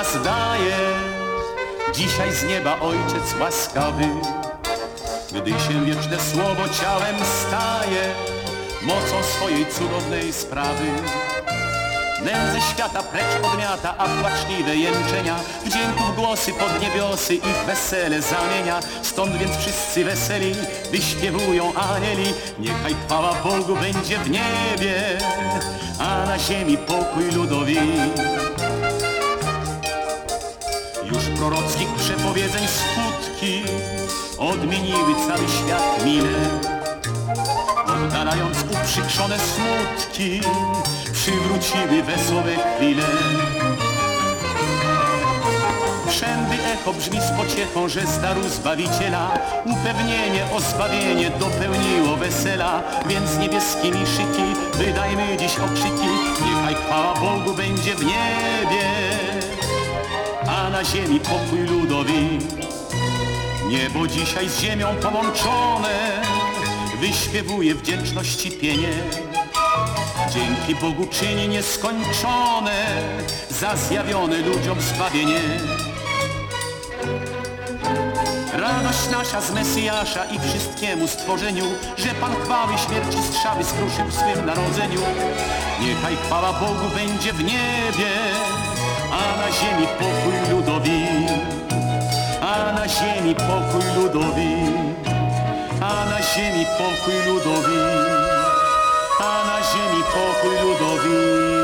nas daje. Dzisiaj z nieba Ojciec łaskawy, gdy się wieczne słowo ciałem staje, mocą swojej cudownej sprawy. Nędzę świata precz podmiata, a płaczliwe jęczenia Wdzięków głosy pod niebiosy ich wesele zamienia Stąd więc wszyscy weseli wyśpiewują anieli Niechaj chwała Bogu będzie w niebie, ziemi pokój ludowi. Już prorockich przepowiedzeń skutki odmieniły cały świat mile oddalając uprzykrzone smutki, przywróciły wesołe chwile. Wszędy echo brzmi z pociechą, że z daru Zbawiciela. Upewnienie o zbawienie dopełniło wesela, więc niebieskimi szyki wydajmy dziś okrzyki, niechaj chwała Bogu będzie w niebie, a na ziemi pokój ludowi. Niebo dzisiaj z ziemią połączone wyśpiewuje wdzięczności pienie. Dzięki Bogu czyni nieskończone za zjawione ludziom zbawienie. Radość nasza z Mesjasza i wszystkiemu stworzeniu, że Pan chwały śmierci strzały skruszył w swym narodzeniu. Niechaj chwała Bogu będzie w niebie, a na ziemi pokój ludowi, a na ziemi pokój ludowi a na ziemi pokój ludowi, a na ziemi pokój ludowi.